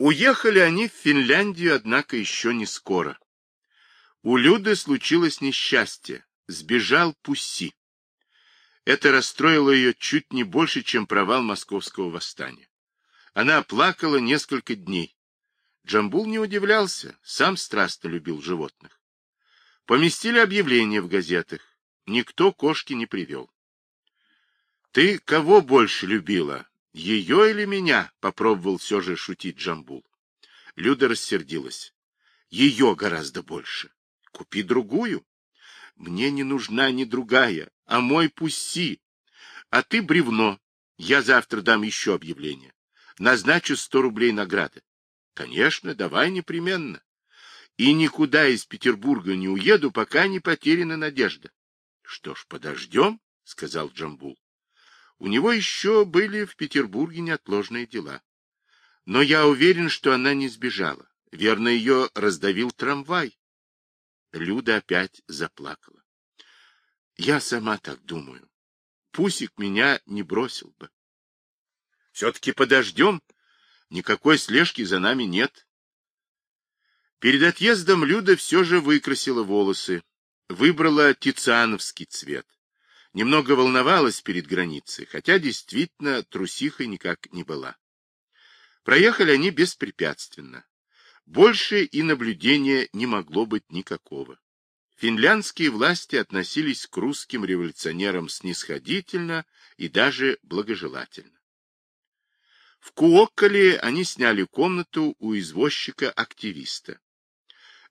Уехали они в Финляндию, однако, еще не скоро. У Люды случилось несчастье. Сбежал Пусси. Это расстроило ее чуть не больше, чем провал московского восстания. Она плакала несколько дней. Джамбул не удивлялся, сам страстно любил животных. Поместили объявление в газетах. Никто кошки не привел. — Ты кого больше любила, ее или меня? — попробовал все же шутить Джамбул. Люда рассердилась. — Ее гораздо больше. Купи другую. Мне не нужна ни другая, а мой пусти. А ты бревно. Я завтра дам еще объявление. Назначу сто рублей награды. Конечно, давай непременно. И никуда из Петербурга не уеду, пока не потеряна надежда. Что ж, подождем, сказал Джамбул. У него еще были в Петербурге неотложные дела. Но я уверен, что она не сбежала. Верно, ее раздавил трамвай. Люда опять заплакала. Я сама так думаю. Пусик меня не бросил бы. Все-таки подождем. Никакой слежки за нами нет. Перед отъездом Люда все же выкрасила волосы. Выбрала тициановский цвет. Немного волновалась перед границей, хотя действительно трусихой никак не была. Проехали они беспрепятственно. Больше и наблюдения не могло быть никакого. Финляндские власти относились к русским революционерам снисходительно и даже благожелательно. В Куокколе они сняли комнату у извозчика-активиста.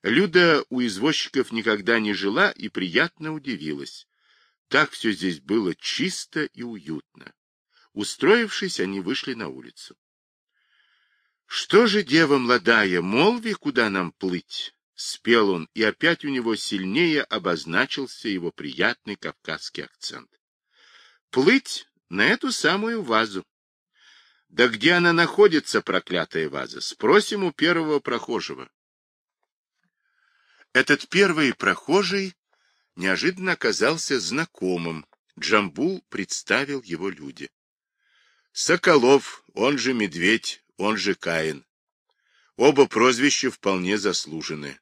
Люда у извозчиков никогда не жила и приятно удивилась. Так все здесь было чисто и уютно. Устроившись, они вышли на улицу. Что же, дева молодая, молви, куда нам плыть? Спел он, и опять у него сильнее обозначился его приятный кавказский акцент. Плыть на эту самую вазу. Да где она находится, проклятая ваза? Спросим у первого прохожего. Этот первый прохожий неожиданно оказался знакомым. Джамбул представил его люди. Соколов, он же Медведь, он же Каин. Оба прозвища вполне заслужены.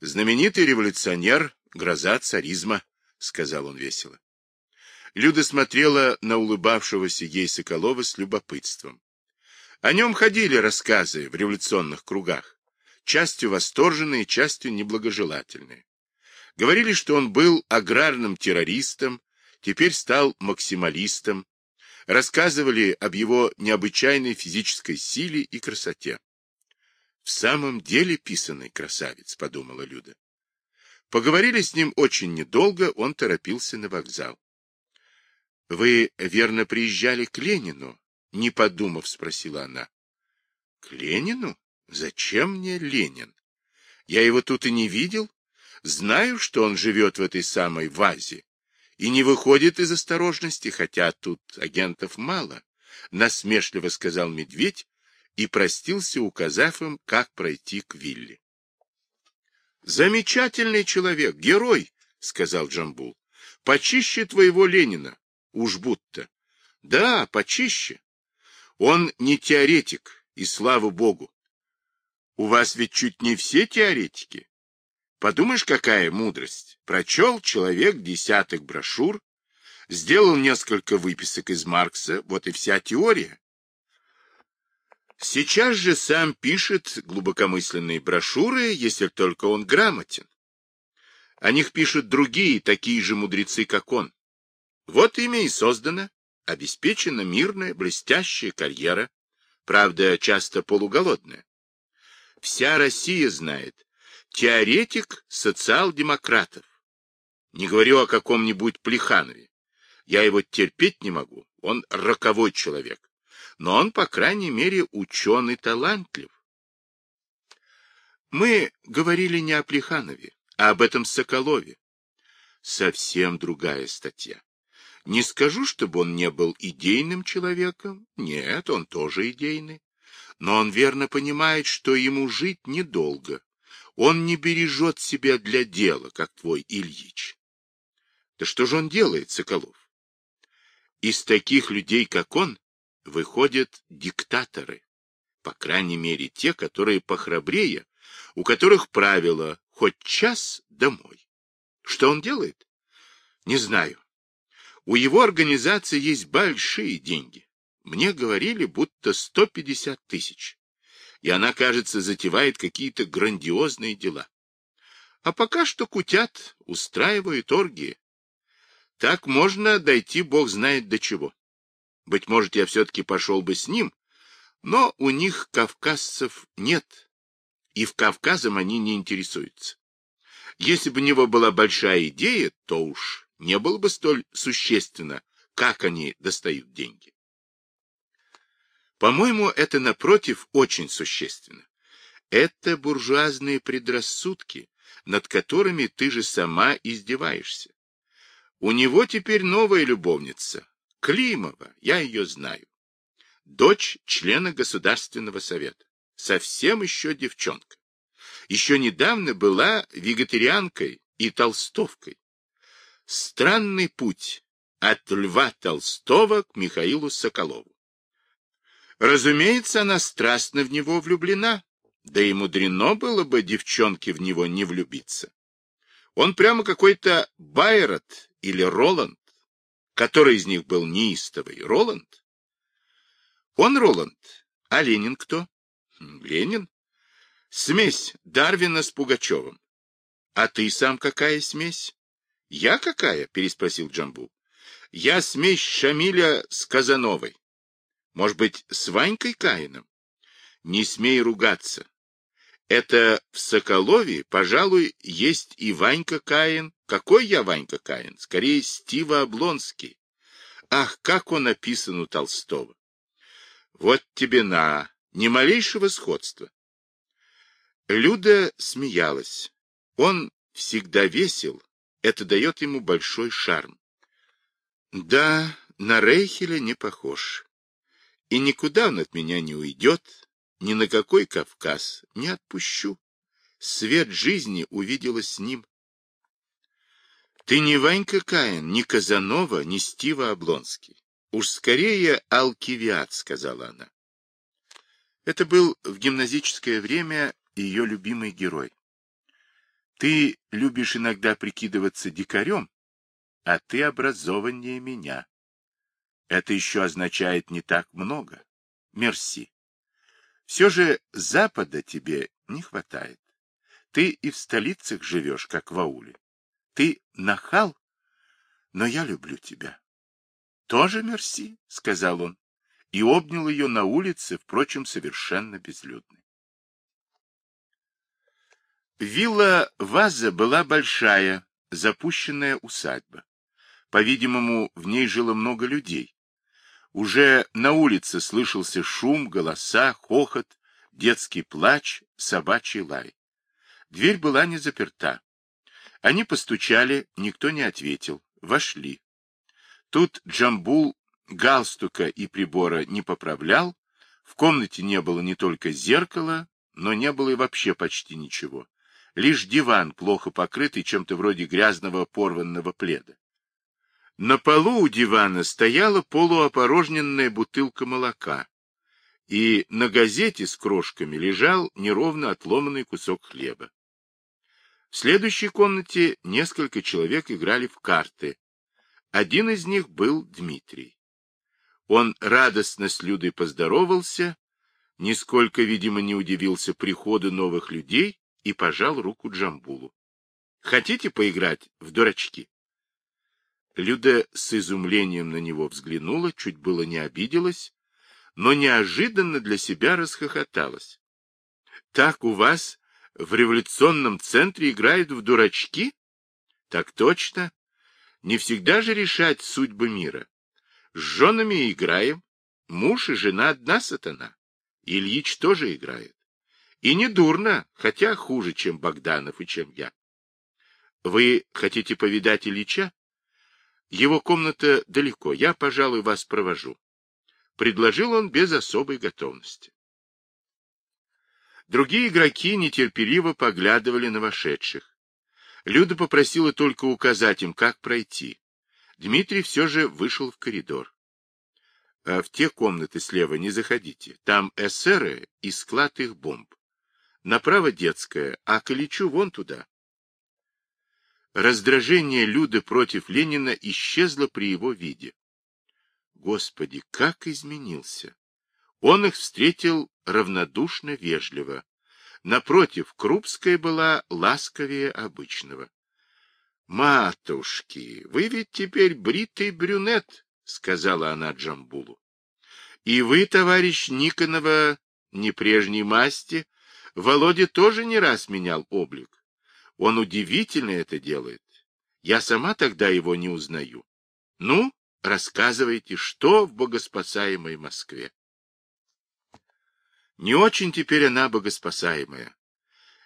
Знаменитый революционер, гроза царизма, сказал он весело. Люда смотрела на улыбавшегося ей Соколова с любопытством. О нем ходили рассказы в революционных кругах, частью восторженные, частью неблагожелательные. Говорили, что он был аграрным террористом, теперь стал максималистом, рассказывали об его необычайной физической силе и красоте. В самом деле писанный красавец, подумала Люда. Поговорили с ним очень недолго, он торопился на вокзал. — Вы, верно, приезжали к Ленину? — не подумав, спросила она. — К Ленину? Зачем мне Ленин? Я его тут и не видел. Знаю, что он живет в этой самой вазе и не выходит из осторожности, хотя тут агентов мало, — насмешливо сказал медведь и простился, указав им, как пройти к вилле. — Замечательный человек, герой, — сказал Джамбул. — Почище твоего Ленина, уж будто. — Да, почище. Он не теоретик, и слава богу. У вас ведь чуть не все теоретики. Подумаешь, какая мудрость. Прочел человек десяток брошюр, сделал несколько выписок из Маркса, вот и вся теория. Сейчас же сам пишет глубокомысленные брошюры, если только он грамотен. О них пишут другие, такие же мудрецы, как он. Вот имя и создано, обеспечена мирная, блестящая карьера, правда, часто полуголодная. Вся Россия знает, теоретик социал-демократов. Не говорю о каком-нибудь Плеханове. Я его терпеть не могу, он роковой человек. Но он, по крайней мере, ученый талантлив. Мы говорили не о Плеханове, а об этом Соколове. Совсем другая статья. Не скажу, чтобы он не был идейным человеком. Нет, он тоже идейный. Но он верно понимает, что ему жить недолго, он не бережет себя для дела, как твой Ильич. Да что же он делает, Соколов? Из таких людей, как он, выходят диктаторы. по крайней мере те, которые похрабрее, у которых правило хоть час домой. Что он делает? Не знаю. У его организации есть большие деньги. Мне говорили, будто 150 тысяч. И она, кажется, затевает какие-то грандиозные дела. А пока что кутят, устраивают оргии. Так можно дойти, бог знает до чего. Быть может, я все-таки пошел бы с ним, но у них кавказцев нет, и в Кавказом они не интересуются. Если бы у него была большая идея, то уж не было бы столь существенно, как они достают деньги. По-моему, это, напротив, очень существенно. Это буржуазные предрассудки, над которыми ты же сама издеваешься. У него теперь новая любовница, Климова, я ее знаю. Дочь члена Государственного совета. Совсем еще девчонка. Еще недавно была вегетарианкой и толстовкой. Странный путь от Льва Толстого к Михаилу Соколову. Разумеется, она страстно в него влюблена, да и мудрено было бы девчонке в него не влюбиться. Он прямо какой-то Байрот или Роланд. Который из них был неистовый? Роланд? Он Роланд. А Ленин кто? Ленин? Смесь Дарвина с Пугачевым. А ты сам какая смесь? Я какая? Переспросил Джамбу. Я смесь Шамиля с Казановой. Может быть, с Ванькой Каином? Не смей ругаться. Это в Соколове, пожалуй, есть и Ванька Каин. Какой я Ванька Каин? Скорее, Стива Облонский. Ах, как он описан у Толстого! Вот тебе на, ни малейшего сходства. Люда смеялась. Он всегда весел, это дает ему большой шарм. Да, на Рейхеля не похож. И никуда он от меня не уйдет, ни на какой Кавказ не отпущу. Свет жизни увидела с ним. Ты не Ванька Каин, не Казанова, не Стива Облонский. Уж скорее Алкивиад, сказала она. Это был в гимназическое время ее любимый герой. Ты любишь иногда прикидываться дикарем, а ты образованнее меня. Это еще означает не так много. Мерси. Все же Запада тебе не хватает. Ты и в столицах живешь, как в ауле. Ты нахал, но я люблю тебя. Тоже мерси, — сказал он, и обнял ее на улице, впрочем, совершенно безлюдной. Вилла Ваза была большая, запущенная усадьба. По-видимому, в ней жило много людей. Уже на улице слышался шум, голоса, хохот, детский плач, собачий лай. Дверь была не заперта. Они постучали, никто не ответил. Вошли. Тут Джамбул галстука и прибора не поправлял, в комнате не было не только зеркала, но не было и вообще почти ничего. Лишь диван, плохо покрытый чем-то вроде грязного порванного пледа. На полу у дивана стояла полуопорожненная бутылка молока, и на газете с крошками лежал неровно отломанный кусок хлеба. В следующей комнате несколько человек играли в карты, один из них был Дмитрий. Он радостно с Людой поздоровался, нисколько, видимо, не удивился приходу новых людей и пожал руку Джамбулу. «Хотите поиграть в дурачки?» Люда с изумлением на него взглянула, чуть было не обиделась, но неожиданно для себя расхохоталась. «Так у вас в революционном центре играют в дурачки?» «Так точно. Не всегда же решать судьбы мира. С женами играем. Муж и жена одна сатана. Ильич тоже играет. И не дурно, хотя хуже, чем Богданов и чем я. Вы хотите повидать Ильича? Его комната далеко, я, пожалуй, вас провожу. Предложил он без особой готовности. Другие игроки нетерпеливо поглядывали на вошедших. Люда попросила только указать им, как пройти. Дмитрий все же вышел в коридор. А в те комнаты слева не заходите. Там эсеры и склад их бомб. Направо детская, а Каличу вон туда. Раздражение Люды против Ленина исчезло при его виде. Господи, как изменился! Он их встретил равнодушно вежливо. Напротив, Крупская была ласковее обычного. — Матушки, вы ведь теперь бритый брюнет, — сказала она Джамбулу. — И вы, товарищ Никонова, не прежней масти, Володя тоже не раз менял облик. Он удивительно это делает. Я сама тогда его не узнаю. Ну, рассказывайте, что в богоспасаемой Москве? Не очень теперь она богоспасаемая.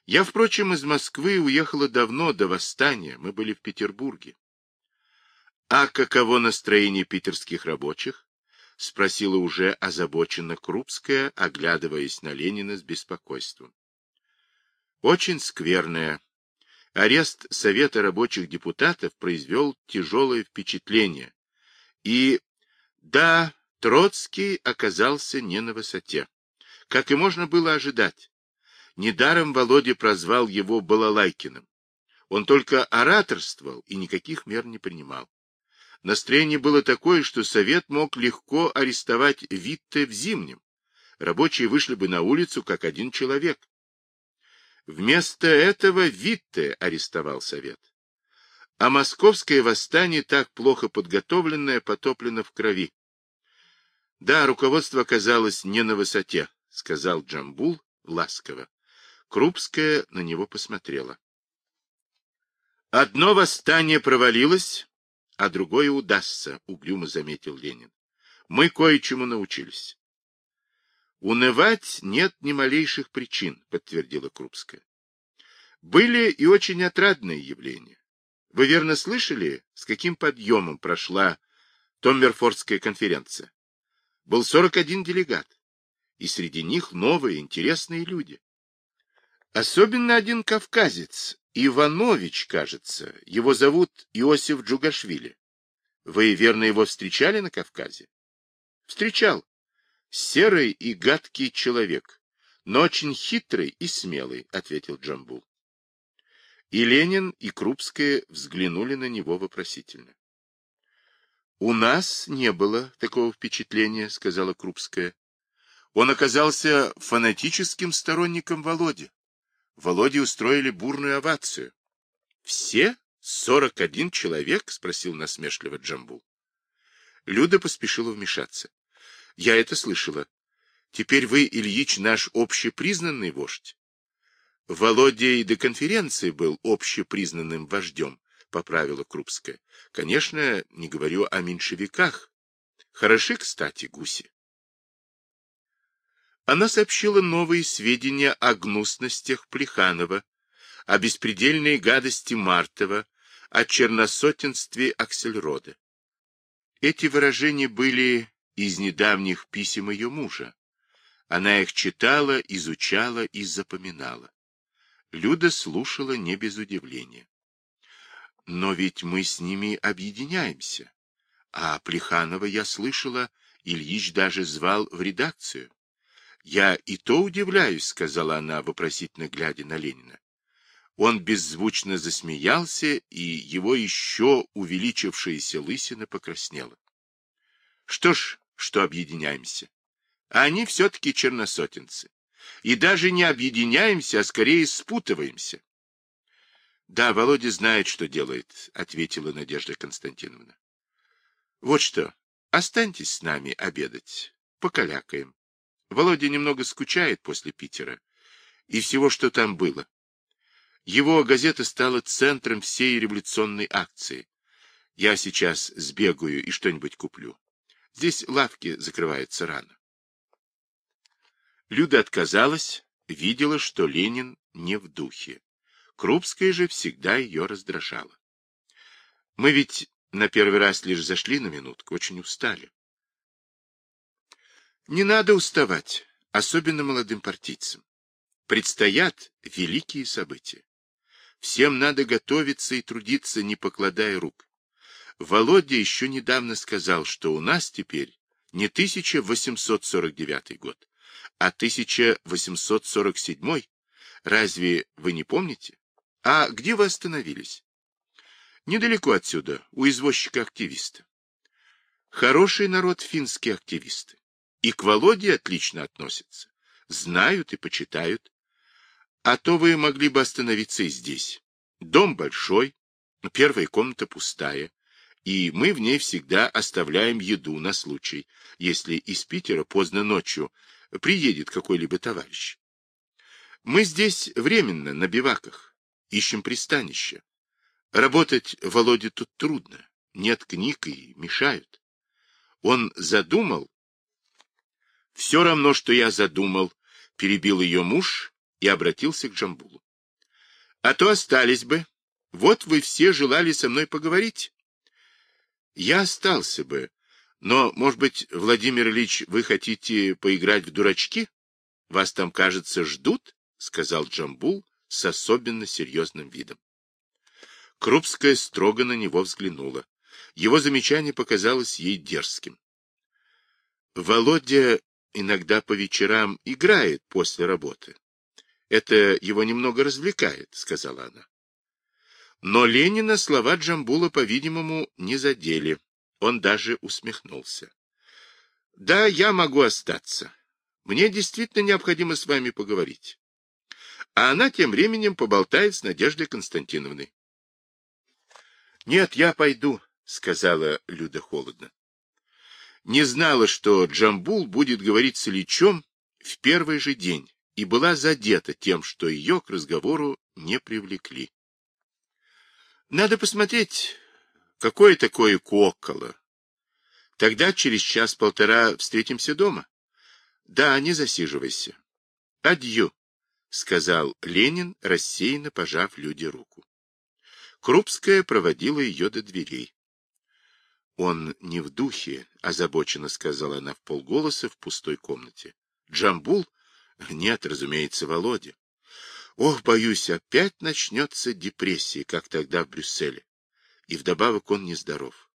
Я, впрочем, из Москвы уехала давно, до восстания. Мы были в Петербурге. А каково настроение питерских рабочих? — спросила уже озабоченно Крупская, оглядываясь на Ленина с беспокойством. — Очень скверное. Арест Совета рабочих депутатов произвел тяжелое впечатление. И, да, Троцкий оказался не на высоте, как и можно было ожидать. Недаром Володя прозвал его Балалайкиным. Он только ораторствовал и никаких мер не принимал. Настроение было такое, что Совет мог легко арестовать Витте в Зимнем. Рабочие вышли бы на улицу, как один человек. Вместо этого Витте арестовал Совет. А московское восстание, так плохо подготовленное, потоплено в крови. Да, руководство оказалось не на высоте, сказал Джамбул ласково. Крупская на него посмотрела. Одно восстание провалилось, а другое удастся, угрюмо заметил Ленин. Мы кое-чему научились. Унывать нет ни малейших причин, подтвердила Крупская. Были и очень отрадные явления. Вы верно слышали, с каким подъемом прошла Томмерфордская конференция? Был 41 делегат, и среди них новые интересные люди. Особенно один кавказец, Иванович, кажется. Его зовут Иосиф Джугашвили. Вы, верно, его встречали на Кавказе? Встречал. Серый и гадкий человек, но очень хитрый и смелый, ответил Джамбул. И Ленин, и Крупская взглянули на него вопросительно. «У нас не было такого впечатления», — сказала Крупская. «Он оказался фанатическим сторонником Володи. Володе устроили бурную овацию. «Все? Сорок один человек?» — спросил насмешливо Джамбул. Люда поспешила вмешаться. «Я это слышала. Теперь вы, Ильич, наш общепризнанный вождь». Володя и до конференции был общепризнанным вождем, поправила Крупская. Конечно, не говорю о меньшевиках. Хороши, кстати, гуси она сообщила новые сведения о гнусностях Плеханова, о беспредельной гадости Мартова, о черносотенстве Аксельрода. Эти выражения были из недавних писем ее мужа. Она их читала, изучала и запоминала. Люда слушала не без удивления. Но ведь мы с ними объединяемся. А Плеханова, я слышала, Ильич даже звал в редакцию. Я и то удивляюсь, сказала она, вопросительно глядя на Ленина. Он беззвучно засмеялся, и его еще увеличившаяся лысина покраснела. Что ж, что объединяемся. А они все-таки черносотенцы. И даже не объединяемся, а скорее спутываемся. Да, Володя знает, что делает, ответила Надежда Константиновна. Вот что, останьтесь с нами обедать, покалякаем. Володя немного скучает после Питера и всего, что там было. Его газета стала центром всей революционной акции. Я сейчас сбегаю и что-нибудь куплю. Здесь лавки закрываются рано. Люда отказалась, видела, что Ленин не в духе. Крупская же всегда ее раздражала. Мы ведь на первый раз лишь зашли на минутку, очень устали. Не надо уставать, особенно молодым партийцам. Предстоят великие события. Всем надо готовиться и трудиться, не покладая рук. Володя еще недавно сказал, что у нас теперь Не 1849 год, а 1847. Разве вы не помните? А где вы остановились? Недалеко отсюда, у извозчика-активиста. Хороший народ финские активисты. И к Володе отлично относятся. Знают и почитают. А то вы могли бы остановиться и здесь. Дом большой, первая комната пустая, и мы в ней всегда оставляем еду на случай, если из Питера поздно ночью приедет какой-либо товарищ. Мы здесь временно, на биваках, ищем пристанище. Работать Володе тут трудно, нет книг и мешают. Он задумал? Все равно, что я задумал, перебил ее муж и обратился к Джамбулу. А то остались бы. Вот вы все желали со мной поговорить. Я остался бы. Но, может быть, Владимир Ильич, вы хотите поиграть в дурачки? Вас там, кажется, ждут, — сказал Джамбул с особенно серьезным видом. Крупская строго на него взглянула. Его замечание показалось ей дерзким. Володя иногда по вечерам играет после работы. Это его немного развлекает, — сказала она. Но Ленина слова Джамбула, по-видимому, не задели. Он даже усмехнулся. — Да, я могу остаться. Мне действительно необходимо с вами поговорить. А она тем временем поболтает с Надеждой Константиновной. — Нет, я пойду, — сказала Люда холодно. Не знала, что Джамбул будет говорить с Ильичом в первый же день, и была задета тем, что ее к разговору не привлекли. Надо посмотреть, какое такое коколо. Тогда через час-полтора встретимся дома. Да, не засиживайся. Адью, — сказал Ленин, рассеянно пожав люди руку. Крупская проводила ее до дверей. Он не в духе, — озабоченно сказала она в полголоса в пустой комнате. Джамбул? Нет, разумеется, Володя. Ох, боюсь, опять начнется депрессия, как тогда в Брюсселе. И вдобавок он нездоров.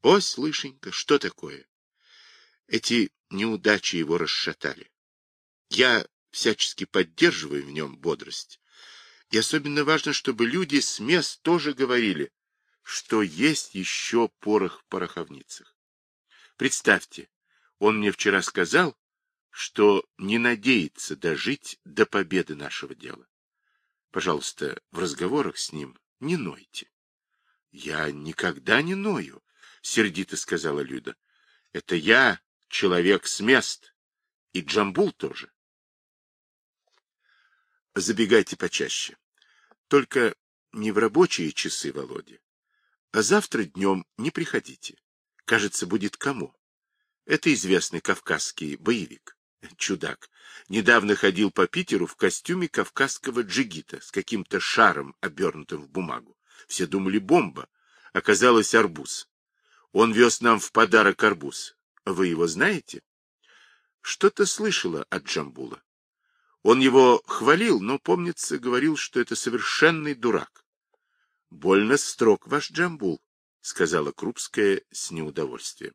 Ось, лышенька, что такое? Эти неудачи его расшатали. Я всячески поддерживаю в нем бодрость. И особенно важно, чтобы люди с мест тоже говорили, что есть еще порох в пороховницах. Представьте, он мне вчера сказал, что не надеется дожить до победы нашего дела. Пожалуйста, в разговорах с ним не нойте. — Я никогда не ною, — сердито сказала Люда. — Это я человек с мест, и Джамбул тоже. Забегайте почаще. Только не в рабочие часы, Володя. А завтра днем не приходите. Кажется, будет кому. Это известный кавказский боевик. Чудак. Недавно ходил по Питеру в костюме кавказского джигита с каким-то шаром, обернутым в бумагу. Все думали бомба. Оказалось арбуз. Он вез нам в подарок арбуз. Вы его знаете? Что-то слышала от Джамбула. Он его хвалил, но, помнится, говорил, что это совершенный дурак. — Больно строг ваш Джамбул, — сказала Крупская с неудовольствием.